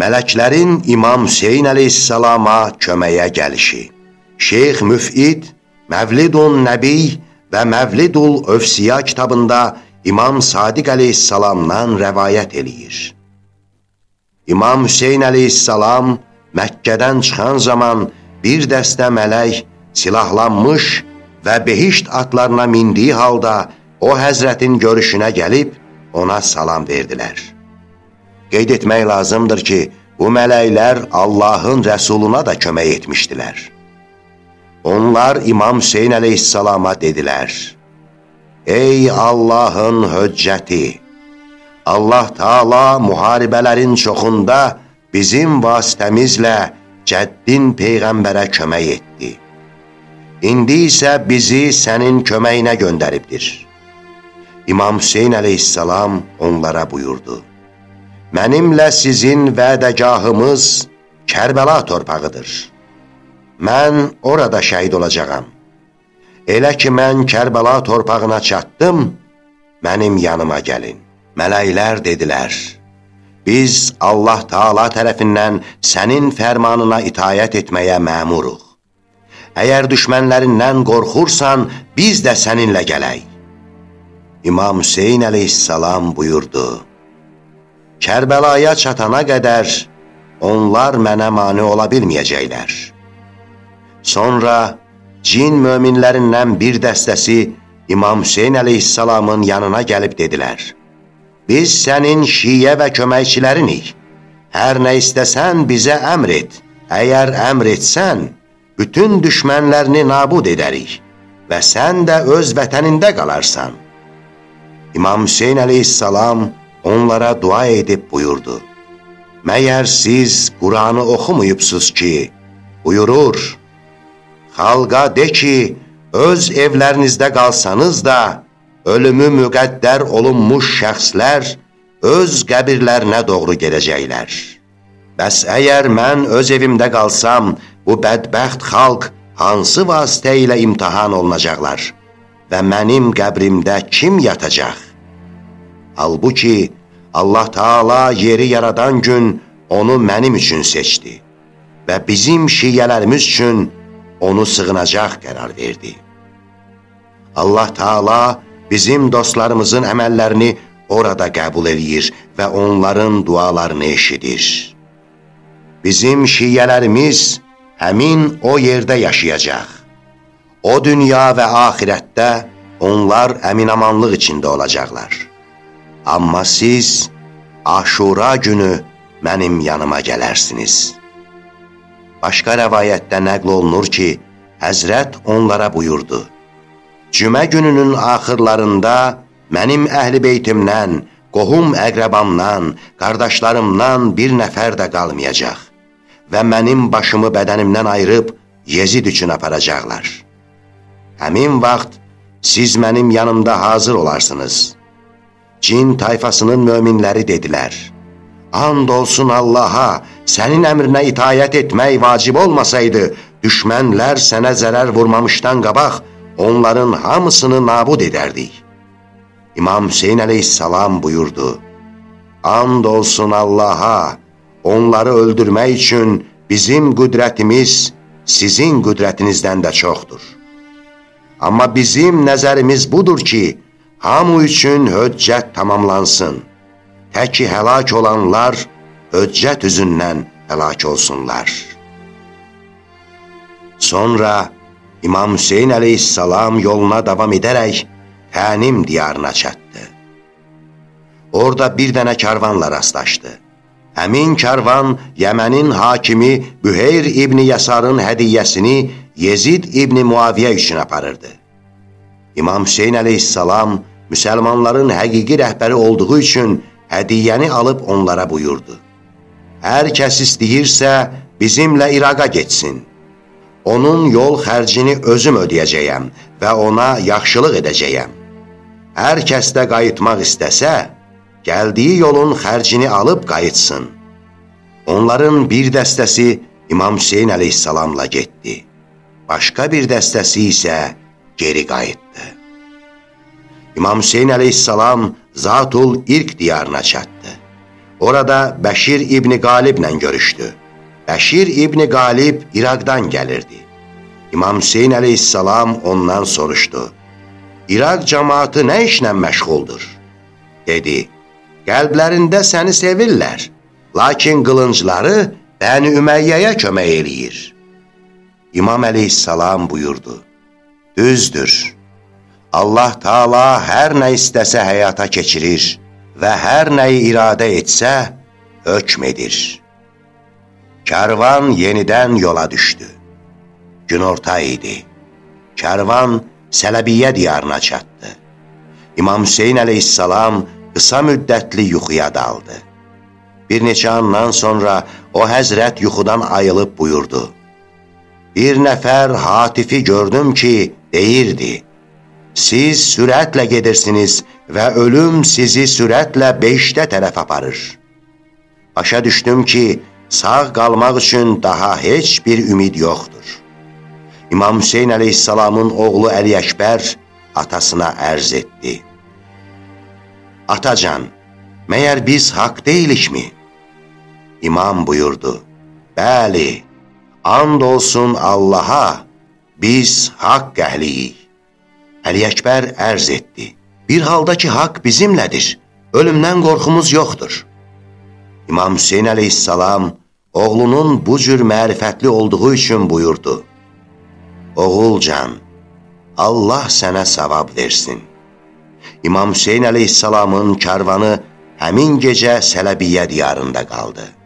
Mələklərin İmam Hüseyin əleyhissalama köməyə gəlişi. Şeyx Müfid, Məvlidun Nəbi və Məvlidul Övsiya kitabında İmam Sadiq əleyhissalamdan rəvayət eləyir. İmam Hüseyin əleyhissalam Məkkədən çıxan zaman bir dəstə mələk silahlanmış və behişt atlarına mindiyi halda o həzrətin görüşünə gəlib ona salam verdilər. Qeyd etmək lazımdır ki, bu mələklər Allahın rəsuluna da kömək etmişdilər. Onlar İmam Hüseyin əleyhissalama dedilər, Ey Allahın höccəti! Allah Taala müharibələrin çoxunda bizim vasitəmizlə cəddin Peyğəmbərə kömək etdi. İndi isə bizi sənin köməyinə göndəribdir. İmam Hüseyin əleyhissalam onlara buyurdu. Mənimlə sizin vədəgahımız Kərbəla torpağıdır. Mən orada şəhid olacağam. Elə ki, mən Kərbəla torpağına çatdım, mənim yanıma gəlin. Mələklər dedilər, biz Allah Taala tərəfindən sənin fərmanına itayət etməyə məmuruq. Əgər düşmənlərindən qorxursan, biz də səninlə gələk. İmam Hüseyin əleyhissalam buyurdu, Kərbəlaya çatana qədər onlar mənə mani ola bilməyəcəklər. Sonra cin möminlərindən bir dəstəsi İmam Hüseyin əleyhissalamın yanına gəlib dedilər, Biz sənin şiyə və köməkçilərinik. Hər nə istəsən bizə əmr et. Əgər əmr etsən, bütün düşmənlərini nabud edərik və sən də öz vətənində qalarsan. İmam Hüseyin əleyhissalam onlara dua edib buyurdu. Məyər siz Quranı oxumuyubsuz ki, buyurur, Xalqa de ki, öz evlərinizdə qalsanız da, ölümü müqəddər olunmuş şəxslər öz qəbirlərinə doğru gedəcəklər. Bəs əgər mən öz evimdə qalsam, bu bədbəxt xalq hansı vasitə ilə imtihan olunacaqlar və mənim qəbrimdə kim yatacaq? Halbuki Allah Taala yeri yaradan gün onu mənim üçün seçdi və bizim şiyələrimiz üçün onu sığınacaq qərar verdi. Allah Taala bizim dostlarımızın əməllərini orada qəbul eləyir və onların dualarını eşidir. Bizim şiyələrimiz həmin o yerdə yaşayacaq. O dünya və axirətdə onlar əminamanlıq içində olacaqlar. Amma siz aşura günü mənim yanıma gələrsiniz. Başqa rəvayətdə nəql olunur ki, Həzrət onlara buyurdu. Cümə gününün axırlarında mənim əhli beytimdən, qohum əqrəbamdan, qardaşlarımdan bir nəfər də qalmayacaq və mənim başımı bədənimdən ayırıb Yezid üçün aparacaqlar. Həmin vaxt siz mənim yanımda hazır olarsınız. Cin tayfasının möminləri dedilər, And olsun Allaha, sənin əmrinə itayət etmək vacib olmasaydı, düşmənlər sənə zərər vurmamışdan qabaq, onların hamısını nabud edərdik. İmam Hüseyin əleyhissalam buyurdu, And olsun Allaha, onları öldürmək üçün bizim qüdrətimiz sizin qüdrətinizdən də çoxdur. Amma bizim nəzərimiz budur ki, hamı üçün höccət tamamlansın. Təki həlak olanlar höccət üzündən həlak olsunlar. Sonra İmam Hüseyin əleyhissalam yoluna davam edərək Tənim diyarına çatdı. Orada bir dənə karvanla rastlaşdı. Həmin karvan Yəmənin hakimi Büheyr İbni Yasarın hədiyyəsini Yezid İbni Muaviyə üçün aparırdı. İmam Hüseyin əleyhissalam müsəlmanların həqiqi rəhbəri olduğu üçün hədiyyəni alıb onlara buyurdu. Hər kəs istəyirsə bizimlə İraqa getsin. Onun yol xərcini özüm ödəyəcəyəm və ona yaxşılıq edəcəyəm. Hər kəs də qayıtmaq istəsə, gəldiyi yolun xərcini alıb qayıtsın. Onların bir dəstəsi İmam Hüseyin əleyhissalamla getdi. Başqa bir dəstəsi isə geri qayıtdı. İmam Hüseyin əleyhissalam Zatul İrq diyarına çatdı. Orada Bəşir İbni Qaliblə görüşdü. Bəşir İbni Qalib İraqdan gəlirdi. İmam Hüseyin əleyhissalam ondan soruşdu. İraq cəmaatı nə işlə məşğuldur? Dedi, qəlblərində səni sevirlər, lakin qılıncları Bəni Üməyyəyə kömək eləyir. İmam əleyhissalam buyurdu, Düzdür, Allah Taala hər nə istəsə həyata keçirir və hər nəyi iradə etsə, hökm edir. Kərvan yenidən yola düşdü. Günorta idi. Kərvan Sələbiyyə diyarına çatdı. İmam Hüseyin əleyhissalam qısa müddətli yuxuya daldı. Bir neçə andan sonra o həzrət yuxudan ayılıb buyurdu. Bir nəfər hatifi gördüm ki, deyirdi, Siz sürətlə gedirsiniz və ölüm sizi sürətlə beşdə tərəf aparır. Başa düşdüm ki, sağ qalmaq üçün daha heç bir ümid yoxdur. İmam Hüseyin əleyhissalamın oğlu Əli Əkbər atasına ərz etdi. Atacan, məyər biz haqq deyilikmi? İmam buyurdu, Bəli, and olsun Allaha, biz haqq əhliyik. Əli Əkbər ərz etdi, bir halda ki, haqq bizimlədir, ölümdən qorxumuz yoxdur. İmam Hüseyin əleyhissalam oğlunun bu cür mərifətli olduğu üçün buyurdu, Oğulcan, Allah sənə savab versin. İmam Hüseyin əleyhissalamın karvanı həmin gecə Sələbiyyə diyarında qaldı.